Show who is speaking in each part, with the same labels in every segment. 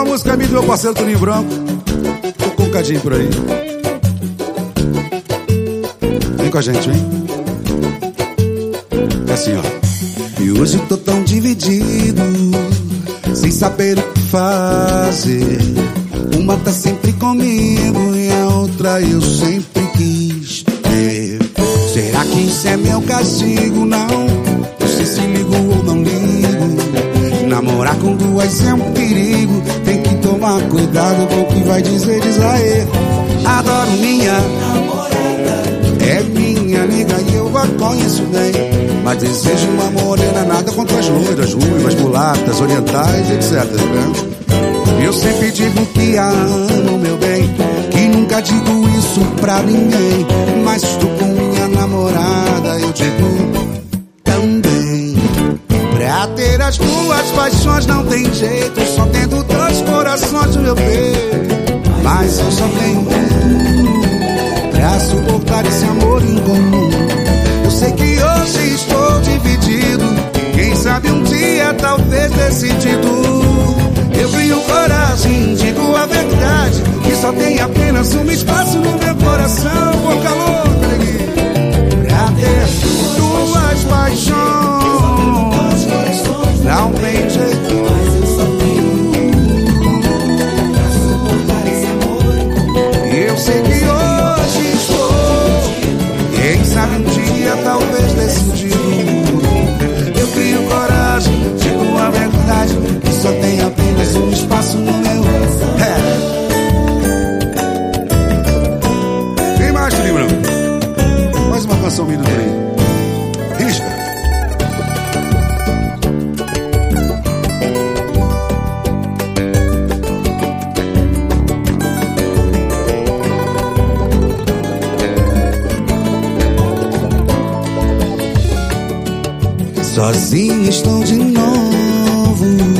Speaker 1: Uma música minha do meu parceiro Toninho Branco. Tô com um cadinho por aí. Vem com a gente, vem. É assim, ó.
Speaker 2: E hoje eu tô tão dividido, sem saber o que fazer. Uma tá sempre comigo e a outra eu sempre quis ter. Será que isso é meu castigo? Não, eu sei se ligo ou não ligo. Namorar com duas é um perigo, tomar cuidado com o que vai dizer Israel. Adoro minha namorada, é minha amiga e eu a conheço bem. Mas desejo uma morena, nada contra as loiras, ruivas, mulatas, orientais, etc. Né? Eu sempre digo que a amo, meu bem, que nunca digo isso pra ninguém. Mas estou com minha namorada, eu digo também. Pra ter as duas paixões não tem jeito, só tendo só tenho um pra suportar esse amor em comum. Eu sei que hoje estou dividido, quem sabe um dia talvez decidido. Eu crio coragem, digo a verdade, que só tem apenas um espaço um espaço no meu. É.
Speaker 1: Mais, Branco? Mais uma canção por aí. Risca.
Speaker 2: Sozinho estou de novo.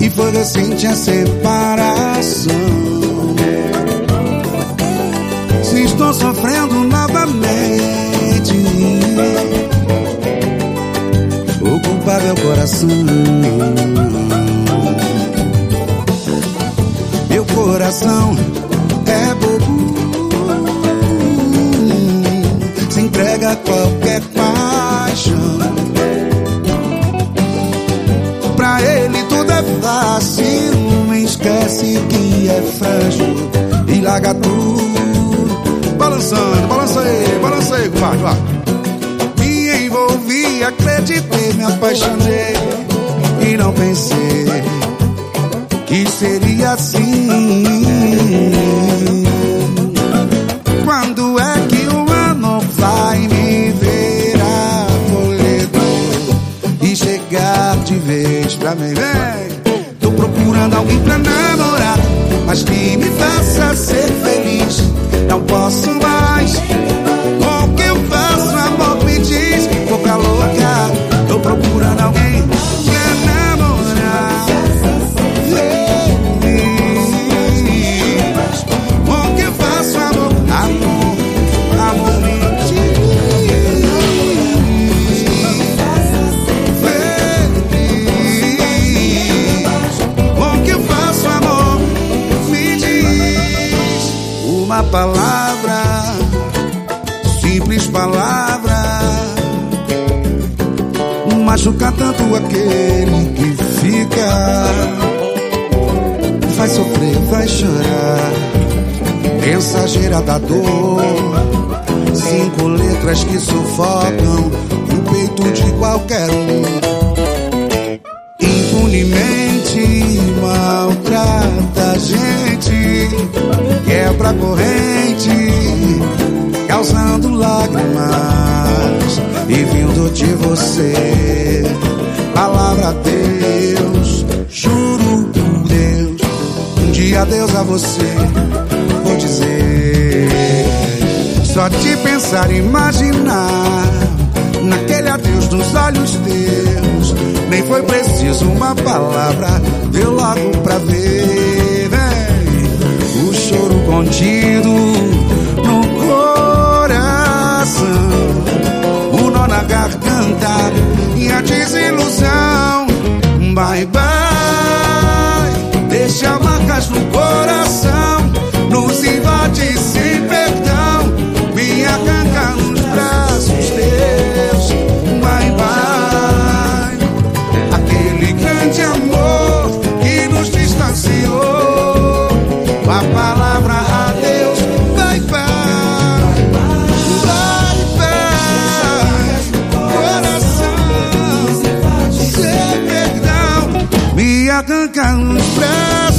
Speaker 2: E foi recente a separação. Se estou sofrendo novamente, o culpado é o coração. Meu coração é bobo. Se entrega a qualquer paixão. Fácil. Esquece que é frágil e larga tudo.
Speaker 1: Balançando, balança aí, vai, vai.
Speaker 2: Me envolvi, acreditei, me apaixonei e não pensei que seria assim. Quando é que o ano vai me ver acolhedor e chegar de vez pra mim? Vem! Procurando alguém pra namorar, mas que me faça ser feliz. Não posso mais. Palavra, simples palavra, machuca tanto aquele que fica, faz sofrer, faz chorar, mensageira da dor, cinco letras que sufocam o peito de qualquer um. Impunemente quebra a corrente, causando lágrimas e vindo de você. Palavra a Deus, juro por Deus, um dia Deus a você vou dizer. Só de pensar, imaginar naquele adeus dos olhos teus, nem foi preciso uma palavra, deu logo pra ver. Choro contido the gangsta